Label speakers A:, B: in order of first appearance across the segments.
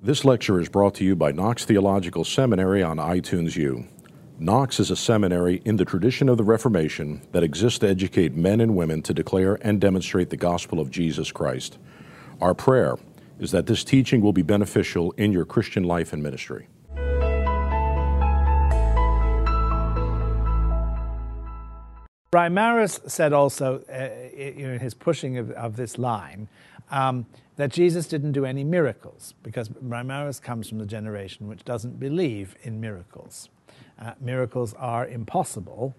A: This lecture is brought to you by Knox Theological Seminary on iTunes U. Knox is a seminary in the tradition of the Reformation that exists to educate men and women to declare and demonstrate the gospel of Jesus Christ. Our prayer is that this teaching will be beneficial in your Christian life and ministry.
B: Reimarus said also, uh, in his pushing of, of this line, um, that Jesus didn't do any miracles, because Reimarus comes from the generation which doesn't believe in miracles. Uh, miracles are impossible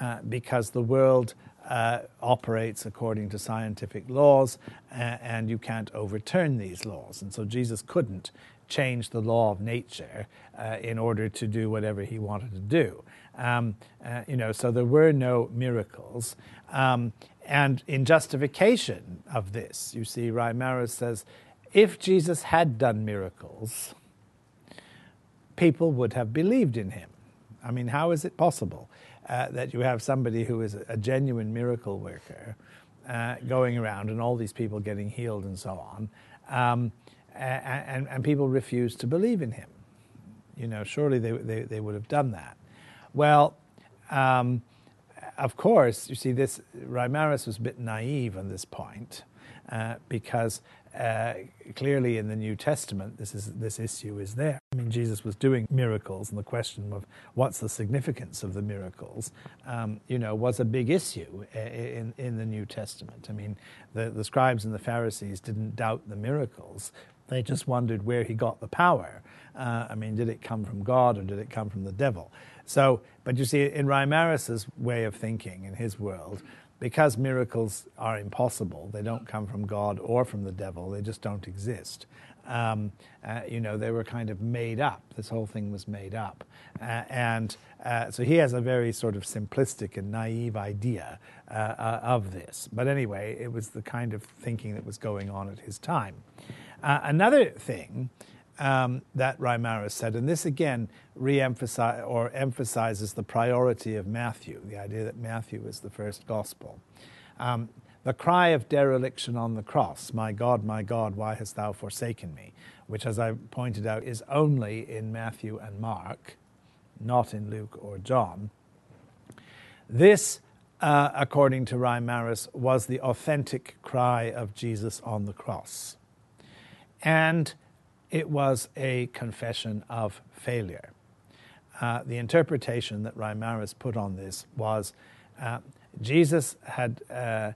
B: uh, because the world uh, operates according to scientific laws, and you can't overturn these laws. And so Jesus couldn't change the law of nature uh, in order to do whatever he wanted to do. Um, uh, you know, so there were no miracles. Um, and in justification of this, you see, Reimarus says, if Jesus had done miracles, people would have believed in him. I mean, how is it possible uh, that you have somebody who is a genuine miracle worker uh, going around and all these people getting healed and so on, um, and, and, people refused to believe in him? You know, surely they, they, they would have done that. Well, um, of course, you see, this Reimarus was a bit naive on this point uh, because uh, clearly in the New Testament this is this issue is there. I mean, Jesus was doing miracles, and the question of what's the significance of the miracles, um, you know, was a big issue in in the New Testament. I mean, the the scribes and the Pharisees didn't doubt the miracles; they just wondered where he got the power. Uh, I mean, did it come from God or did it come from the devil? So, but you see, in Reimarus's way of thinking, in his world, because miracles are impossible, they don't come from God or from the devil, they just don't exist. Um, uh, you know, they were kind of made up. This whole thing was made up. Uh, and uh, so he has a very sort of simplistic and naive idea uh, uh, of this. But anyway, it was the kind of thinking that was going on at his time. Uh, another thing um, that Reimarus said, and this again re-emphasizes or emphasizes the priority of Matthew, the idea that Matthew is the first gospel. Um, the cry of dereliction on the cross, My God, my God, why hast thou forsaken me? Which, as I pointed out, is only in Matthew and Mark, not in Luke or John. This, uh, according to Reimarus, was the authentic cry of Jesus on the cross. And it was a confession of failure. Uh, the interpretation that Reimarus put on this was uh, Jesus had uh,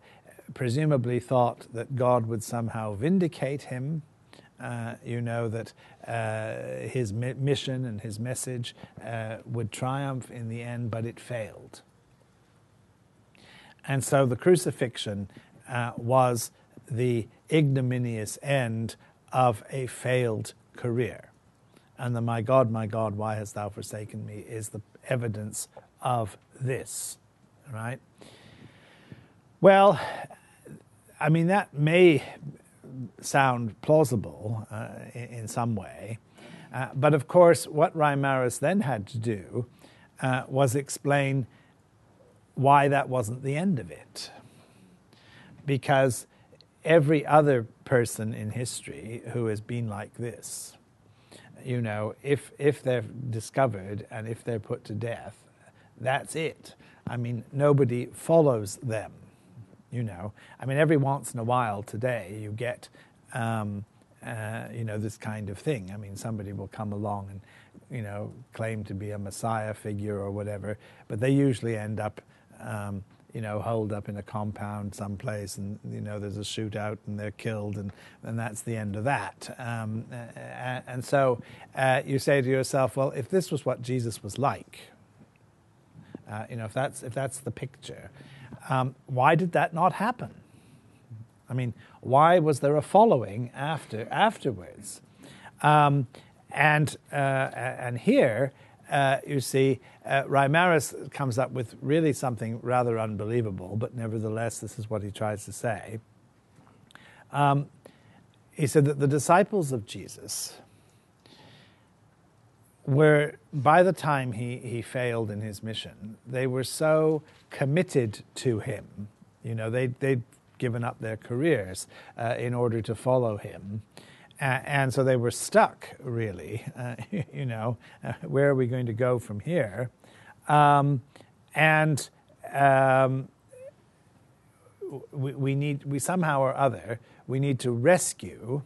B: presumably thought that God would somehow vindicate him. Uh, you know, that uh, his mi- mission and his message uh, would triumph in the end, but it failed. And so the crucifixion was the ignominious end of a failed career. And the My God, my God, why hast thou forsaken me is the evidence of this, right? Well, I mean, that may sound plausible uh, in, some way. Uh, but of course, what Reimarus then had to do uh, was explain why that wasn't the end of it. Because every other person in history who has been like this. You know, if, if they're discovered and if they're put to death, that's it. I mean, nobody follows them. You know, I mean, every once in a while today you get, um, uh, you know, this kind of thing. I mean, somebody will come along and, you know, claim to be a messiah figure or whatever, but they usually end up um, you know, holed up in a compound someplace, and you know, there's a shootout, and they're killed, and and that's the end of that. Um, and so uh, you say to yourself, well, if this was what Jesus was like, uh, you know, if that's if that's the picture, um, why did that not happen? I mean, why was there a following after afterwards? Um, and uh, and here uh, you see, uh, Reimarus comes up with really something rather unbelievable, but nevertheless, this is what he tries to say. Um, he said that the disciples of Jesus were, by the time he, he failed in his mission, they were so committed to him. You know, they, they'd given up their careers uh, in order to follow him and so they were stuck, really. Uh, you know, uh, where are we going to go from here? Um, and um, we, we, need, we somehow or other, we need to rescue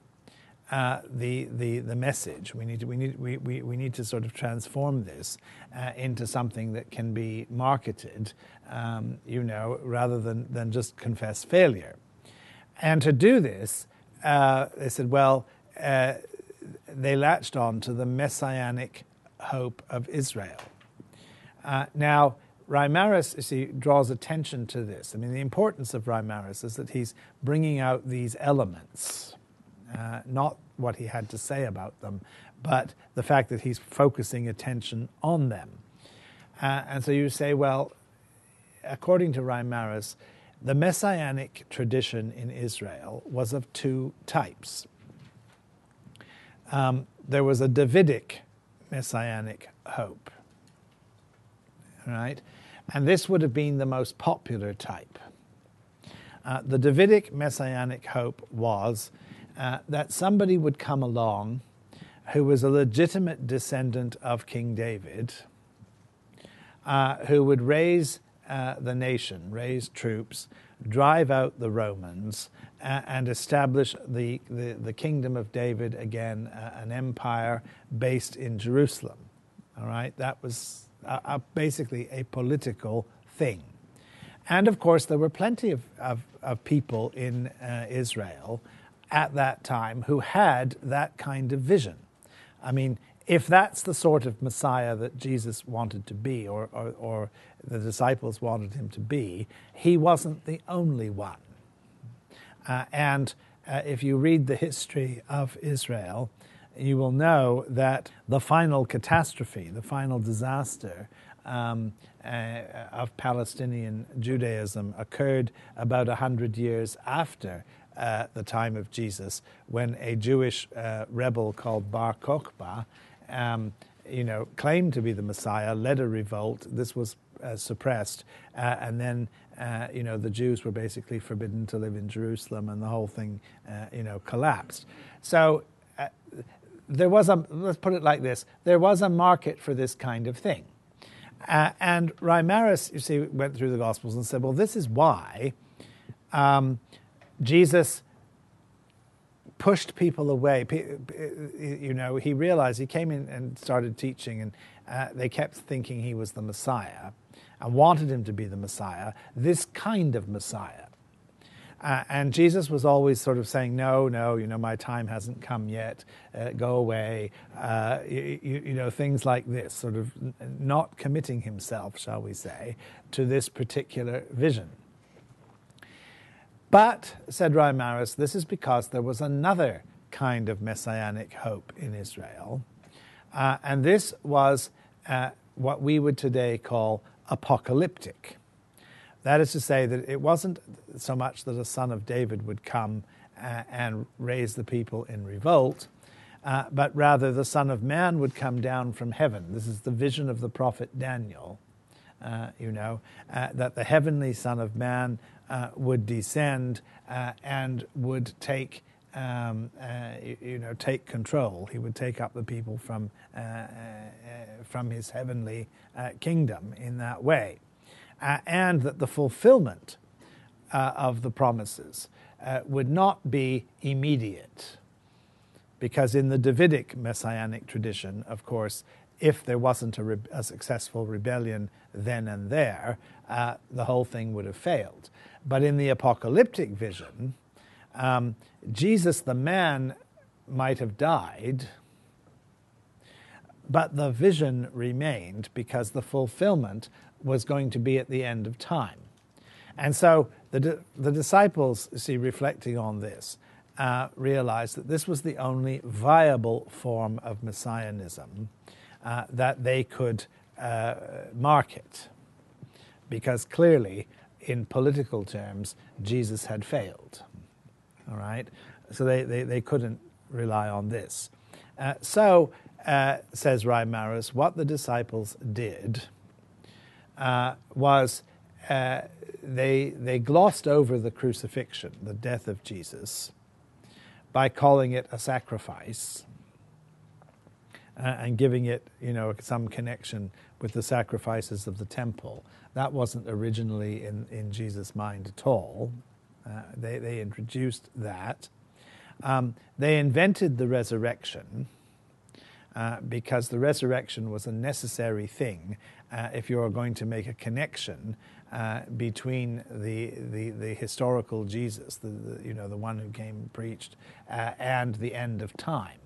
B: uh, the, the, the message. We need, to, we, need, we, we, we need to sort of transform this uh, into something that can be marketed, um, you know, rather than, than just confess failure. And to do this, uh, they said, well, uh, they latched on to the messianic hope of Israel. Uh, now, Reimarus, you see, draws attention to this. I mean, the importance of Reimarus is that he's bringing out these elements, uh, not what he had to say about them, but the fact that he's focusing attention on them. Uh, and so you say, well, according to Reimarus, the messianic tradition in Israel was of two types. Um, there was a Davidic messianic hope, right? And this would have been the most popular type. Uh, the Davidic messianic hope was uh, that somebody would come along who was a legitimate descendant of King David, uh, who would raise uh, the nation, raise troops, drive out the Romans, uh, and establish the, the, the, kingdom of David again, uh, an empire based in Jerusalem. All right, that was basically a political thing. And of course, there were plenty of, of, of people in uh, Israel at that time who had that kind of vision. I mean, if that's the sort of Messiah that Jesus wanted to be, or, or, or the disciples wanted him to be, he wasn't the only one. Uh, and uh, if you read the history of Israel, you will know that the final catastrophe, the final disaster um, uh, of Palestinian Judaism occurred about 100 years after uh, the time of Jesus, when a Jewish uh, rebel called Bar Kokhba um, you know, claimed to be the Messiah, led a revolt. This was uh, suppressed, uh, and then uh, you know the Jews were basically forbidden to live in Jerusalem, and the whole thing uh, you know collapsed. So uh, there was a let's put it like this: there was a market for this kind of thing, uh, and Reimarus, you see, went through the Gospels and said, well, this is why um, Jesus pushed people away. You know, he realized he came in and started teaching, and uh, they kept thinking he was the Messiah and wanted him to be the Messiah, this kind of Messiah. Uh, and Jesus was always sort of saying, No, no, you know, my time hasn't come yet, uh, go away, uh, you, you, know, things like this, sort of not committing himself, shall we say, to this particular vision. But, said Reimarus, this is because there was another kind of messianic hope in Israel. Uh, and this was uh, what we would today call apocalyptic. That is to say, that it wasn't so much that a son of David would come uh, and raise the people in revolt, uh, but rather the Son of Man would come down from heaven. This is the vision of the prophet Daniel. Uh, you know, uh, that the heavenly Son of Man would descend uh, and would take, um, uh, you, know, take control. He would take up the people from, uh, uh, from his heavenly kingdom in that way. and that the fulfillment of the promises would not be immediate. Because in the Davidic messianic tradition, of course, if there wasn't a, re- a, successful rebellion then and there, uh, the whole thing would have failed. But in the apocalyptic vision, um, Jesus the man might have died, but the vision remained because the fulfillment was going to be at the end of time. And so the, the disciples, see, reflecting on this, uh, realized that this was the only viable form of messianism uh, that they could uh, market. Because clearly, in political terms, Jesus had failed. All right? So they, they, they couldn't rely on this. Uh, so, uh, says Reimarus, what the disciples did uh, was uh, they, they glossed over the crucifixion, the death of Jesus, by calling it a sacrifice uh, and giving it, you know, some connection with the sacrifices of the temple. That wasn't originally in, in Jesus' mind at all. Uh, they, they introduced that. Um, they invented the resurrection uh, because the resurrection was a necessary thing uh, if you are going to make a connection uh, between the, the, the, historical Jesus, the, the, you know, the one who came and preached, uh, and the end of time.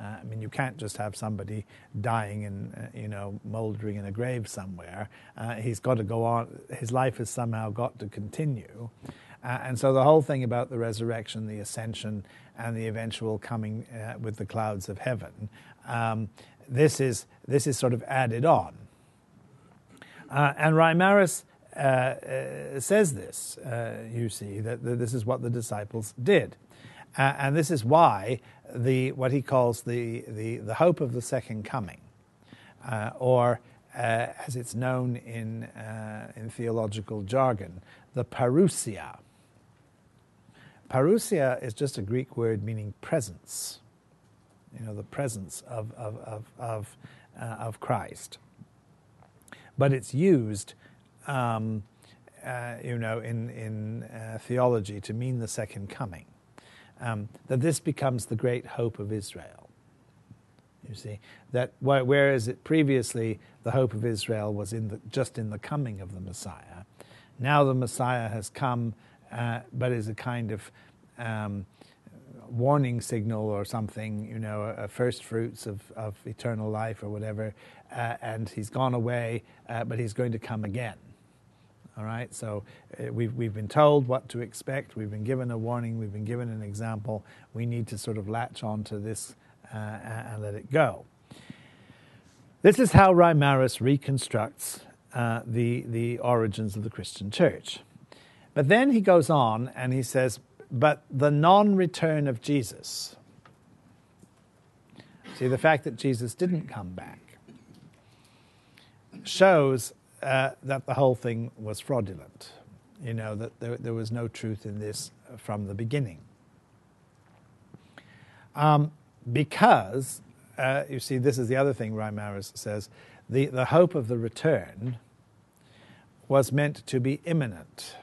B: Uh, I mean, you can't just have somebody dying and, uh, you know, mouldering in a grave somewhere. Uh, he's got to go on. His life has somehow got to continue. Uh, and so the whole thing about the resurrection, the ascension, and the eventual coming uh, with the clouds of heaven, um, this, is, this is sort of added on. Uh, and Reimarus says this, you see, that, that this is what the disciples did. Uh, and this is why the, what he calls the, the, the hope of the second coming, uh, or uh, as it's known in, uh, in theological jargon, the parousia. Parousia is just a Greek word meaning presence, you know, the presence of, of, of, of, uh, of Christ. But it's used, um, uh, you know, in, in theology to mean the second coming um, that this becomes the great hope of Israel. You see that whereas it previously the hope of Israel was in the, just in the coming of the Messiah, now the Messiah has come, uh, but is a kind of um, warning signal or something, you know, a, first fruits of, of eternal life or whatever, uh, and he's gone away, uh, but he's going to come again. All right, so uh, we've, we've been told what to expect, we've been given a warning, we've been given an example. We need to sort of latch on to this uh, and let it go. This is how Reimarus reconstructs uh, the, the origins of the Christian church. But then he goes on and he says, but the non return of Jesus. See, the fact that Jesus didn't come back shows uh, that the whole thing was fraudulent. You know, that there, there was no truth in this from the beginning. Um, because, uh, you see, this is the other thing Reimarus says the, the hope of the return was meant to be imminent.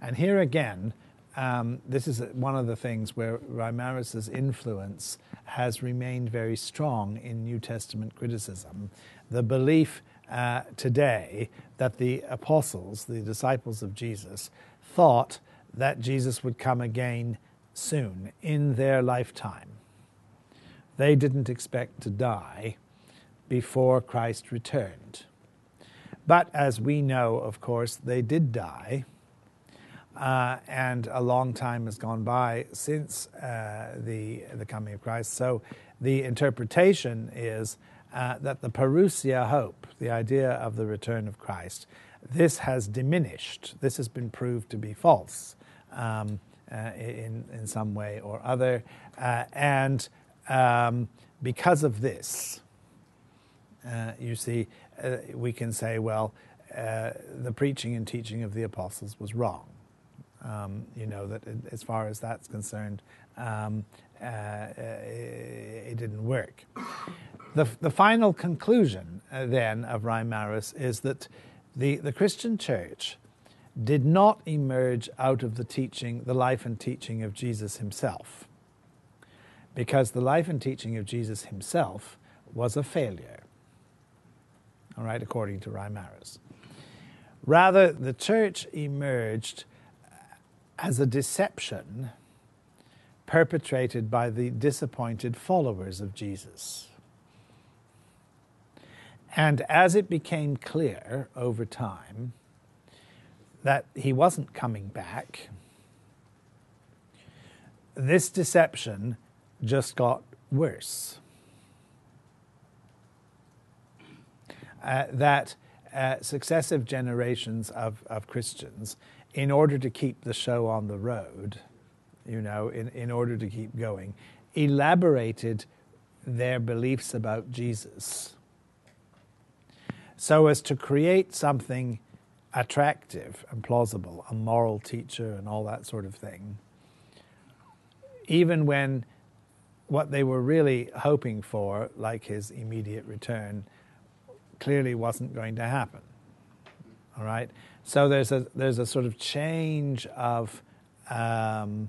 B: And here again, um, this is one of the things where Reimarus's influence has remained very strong in New Testament criticism. The belief uh, today that the apostles, the disciples of Jesus, thought that Jesus would come again soon in their lifetime. They didn't expect to die before Christ returned. But as we know, of course, they did die. Uh, and a long time has gone by since uh, the, the coming of Christ. So the interpretation is uh, that the parousia hope, the idea of the return of Christ, this has diminished. This has been proved to be false um, uh, in, in some way or other. Uh, and um, because of this, uh, you see, uh, we can say, well, uh, the preaching and teaching of the apostles was wrong. Um, you know, that as far as that's concerned, um, Uh, uh, it didn't work. The, the final conclusion, uh, then, of Reimarus is that the, the Christian church did not emerge out of the teaching, the life and teaching of Jesus himself, because the life and teaching of Jesus himself was a failure, all right, according to Reimarus. Rather, the church emerged uh, as a deception perpetrated by the disappointed followers of Jesus. And as it became clear over time that he wasn't coming back, this deception just got worse. Uh, that uh, successive generations of, of Christians, in order to keep the show on the road, you know, in, in order to keep going, elaborated their beliefs about Jesus so as to create something attractive and plausible, a moral teacher and all that sort of thing, even when what they were really hoping for, like his immediate return, clearly wasn't going to happen. All right? So there's a, there's a sort of change of, um,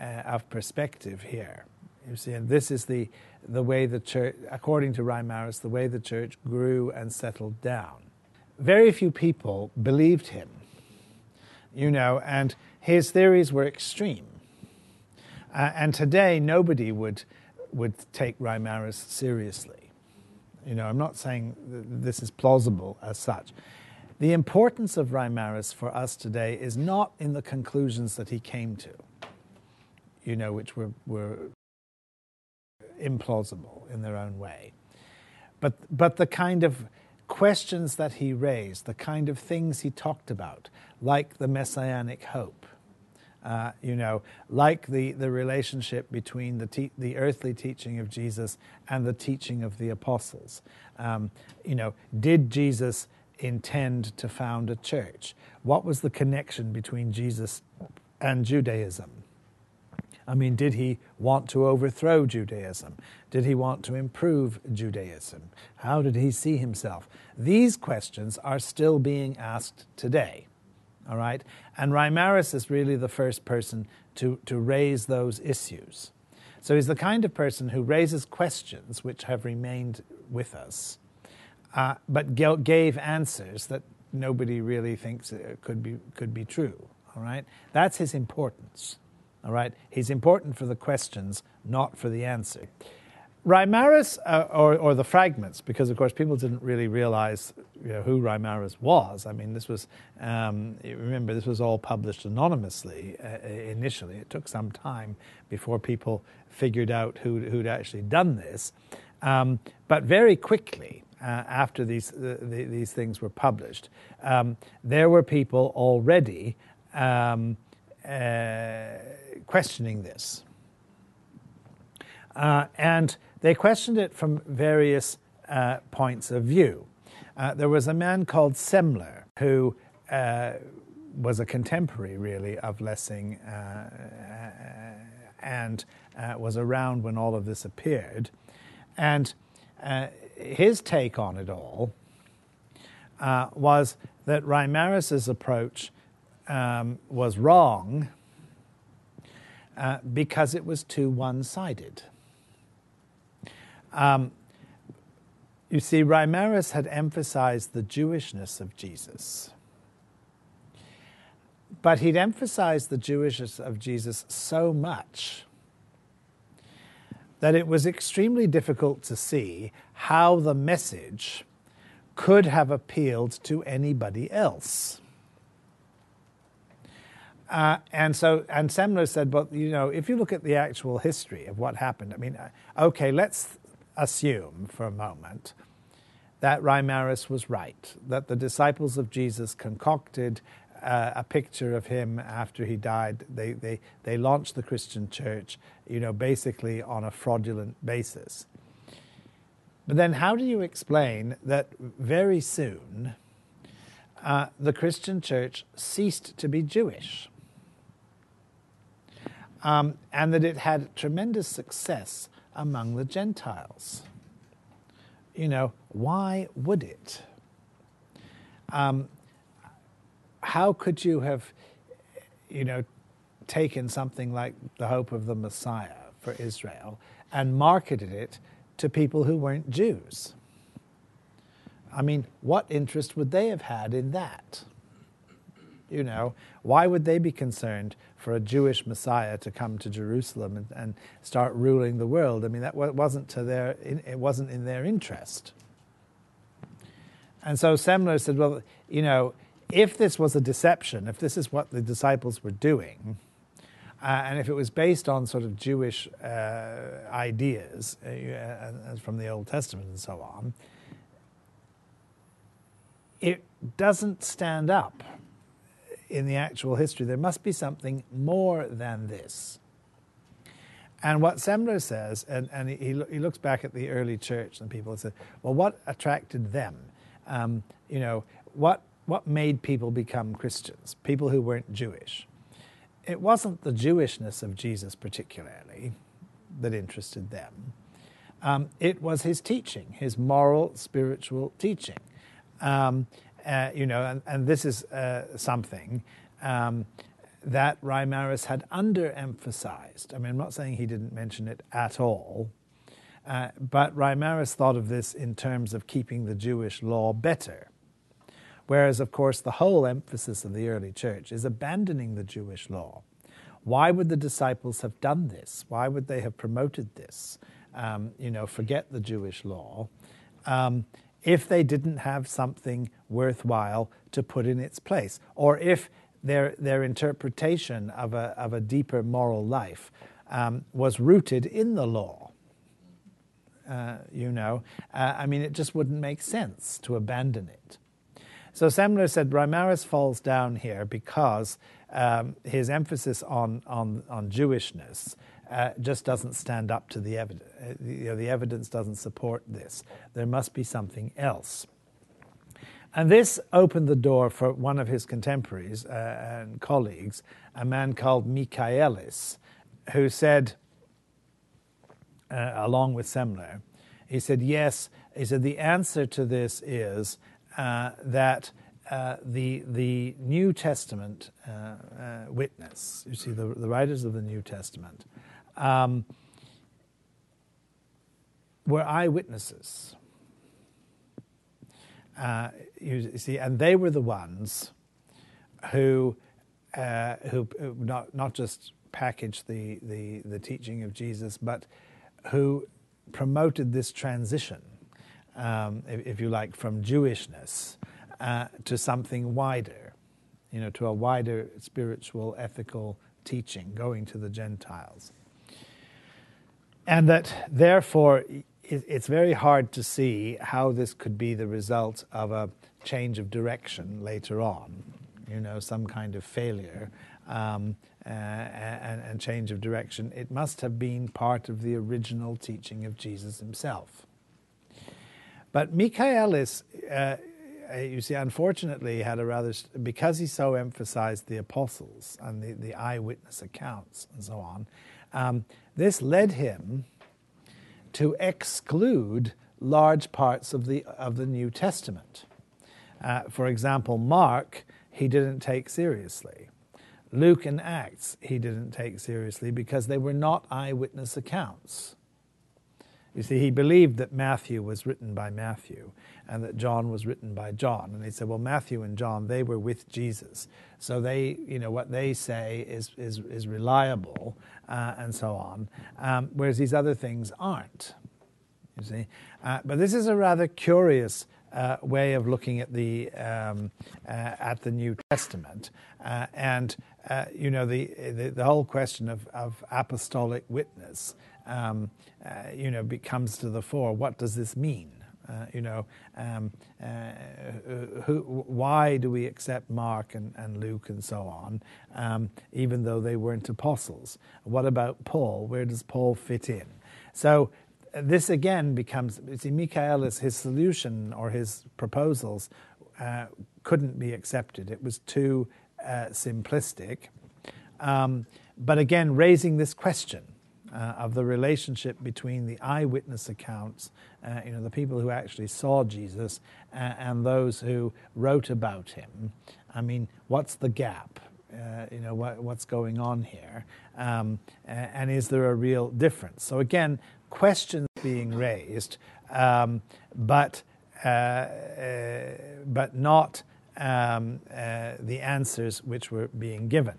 B: of perspective here. You see, and this is the, the way the church, according to Reimarus, the way the church grew and settled down. Very few people believed him, you know, and his theories were extreme. Uh, and today, nobody would, would take Reimarus seriously. You know, I'm not saying this is plausible as such. The importance of Reimarus for us today is not in the conclusions that he came to, you know, which were, were implausible in their own way, but, but the kind of questions that he raised, the kind of things he talked about, like the messianic hope, uh, you know, like the, the relationship between the, te- the earthly teaching of Jesus and the teaching of the apostles. Um, you know, did Jesus intend to found a church? What was the connection between Jesus and Judaism? I mean, did he want to overthrow Judaism? Did he want to improve Judaism? How did he see himself? These questions are still being asked today. All right? And Reimarus is really the first person to, to raise those issues. So he's the kind of person who raises questions which have remained with us, uh, but gave answers that nobody really thinks could be, could be true. All right? That's his importance. All right? He's important for the questions, not for the answer. Reimarus, uh, or, or, the fragments, because of course people didn't really realize you know, who Reimarus was. I mean, this was, um, remember, this was all published anonymously uh, initially. It took some time before people figured out who, who'd actually done this. Um, but very quickly, uh, after these, uh, the, these things were published, um, there were people already um, uh, questioning this. Uh, and they questioned it from various uh, points of view. Uh, there was a man called Semler who uh, was a contemporary, really, of Lessing uh, and uh, was around when all of this appeared. And his take on it all was that Reimarus's approach um, was wrong uh, because it was too one sided. Um, you see, Reimarus had emphasized the Jewishness of Jesus. But he'd emphasized the Jewishness of Jesus so much that it was extremely difficult to see how the message could have appealed to anybody else. Uh, and so, and Semler said, but you know, if you look at the actual history of what happened, I mean, uh, okay, let's assume for a moment that Reimarus was right, that the disciples of Jesus concocted uh, a picture of him after he died. They, they, they launched the Christian church, you know, basically on a fraudulent basis. But then, how do you explain that very soon uh, the Christian church ceased to be Jewish? Um, and that it had tremendous success among the Gentiles. You know, why would it? Um, how could you have, you know, taken something like the hope of the Messiah for Israel and marketed it to people who weren't Jews? I mean, what interest would they have had in that? You know, why would they be concerned for a Jewish Messiah to come to Jerusalem and, and start ruling the world? I mean, that wasn't to their, it wasn't in their interest. And so Semler said, well, you know, if this was a deception, if this is what the disciples were doing, uh, and if it was based on sort of Jewish uh, ideas uh, from the Old Testament and so on, it doesn't stand up in the actual history. There must be something more than this. And what Semler says, and, and he, he looks back at the early church and people said, well, what attracted them? Um, you know, what, what made people become Christians, people who weren't Jewish? it wasn't the Jewishness of Jesus particularly that interested them. Um, it was his teaching, his moral, spiritual teaching. Um, uh, you know, and, and this is uh, something um, that Reimarus had underemphasized. I mean, I'm not saying he didn't mention it at all, uh, but Reimarus thought of this in terms of keeping the Jewish law better. Whereas, of course, the whole emphasis of the early church is abandoning the Jewish law. Why would the disciples have done this? Why would they have promoted this? Um, you know, forget the Jewish law. Um, if they didn't have something worthwhile to put in its place, or if their, their interpretation of a, of a deeper moral life um, was rooted in the law. Uh, you know, uh, I mean, it just wouldn't make sense to abandon it. So Semler said Reimarus falls down here because um, his emphasis on, on, on Jewishness uh, just doesn't stand up to the evidence. You know, the evidence doesn't support this. There must be something else. And this opened the door for one of his contemporaries uh, and colleagues, a man called Michaelis, who said, uh, along with Semler, he said, yes, he said, the answer to this is uh, that uh, the, the New Testament uh, witness, you see, the, the writers of the New Testament, um, were eyewitnesses. Uh, you see, and they were the ones who, uh, who not, not just packaged the, the, the teaching of Jesus, but who promoted this transition um, if, if, you like, from Jewishness uh, to something wider, you know, to a wider spiritual, ethical teaching going to the Gentiles. And that therefore, it's very hard to see how this could be the result of a change of direction later on, you know, some kind of failure um, and, and change of direction. It must have been part of the original teaching of Jesus himself. But Michaelis, uh, uh, you see, unfortunately, had a rather, because he so emphasized the apostles and the, the eyewitness accounts and so on, um, this led him to exclude large parts of the, of the New Testament. Uh, for example, Mark, he didn't take seriously. Luke and Acts, he didn't take seriously because they were not eyewitness accounts. You see, he believed that Matthew was written by Matthew and that John was written by John. And he said, well, Matthew and John, they were with Jesus. So they, you know, what they say is, is, is reliable uh, and so on, um, whereas these other things aren't. You see? Uh, but this is a rather curious uh, way of looking at the um, uh, at the New Testament, uh, and uh, you know the, the, the whole question of, of apostolic witness um, you know, becomes to the fore. What does this mean? Uh, you know, um, uh, who, why do we accept Mark and, and Luke and so on, um, even though they weren't apostles? What about Paul? Where does Paul fit in? So uh, this again becomes, you see, Michaelis, his solution or his proposals uh, couldn't be accepted. It was too uh, simplistic. Um, but again, raising this question uh, of the relationship between the eyewitness accounts, uh, you know, the people who actually saw Jesus, uh, and those who wrote about him. I mean, what's the gap? Uh, you know, what, what's going on here? Um, and is there a real difference? So, again, questions being raised, um, but, uh, uh, but not um, the answers which were being given.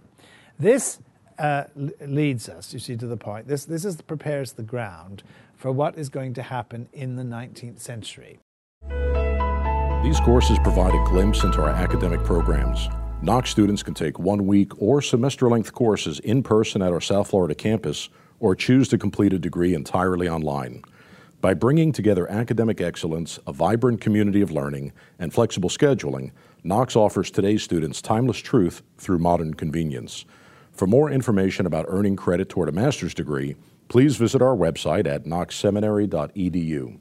B: This uh, leads us, you see, to the point. This, this is, prepares the ground for what is going to happen in the 19th century.
A: These courses provide a glimpse into our academic programs. Knox students can take one week or semester length courses in person at our South Florida campus or choose to complete a degree entirely online. By bringing together academic excellence, a vibrant community of learning, and flexible scheduling, Knox offers today's students timeless truth through modern convenience. For more information about earning credit toward a master's degree, please visit our website at knoxseminary.edu.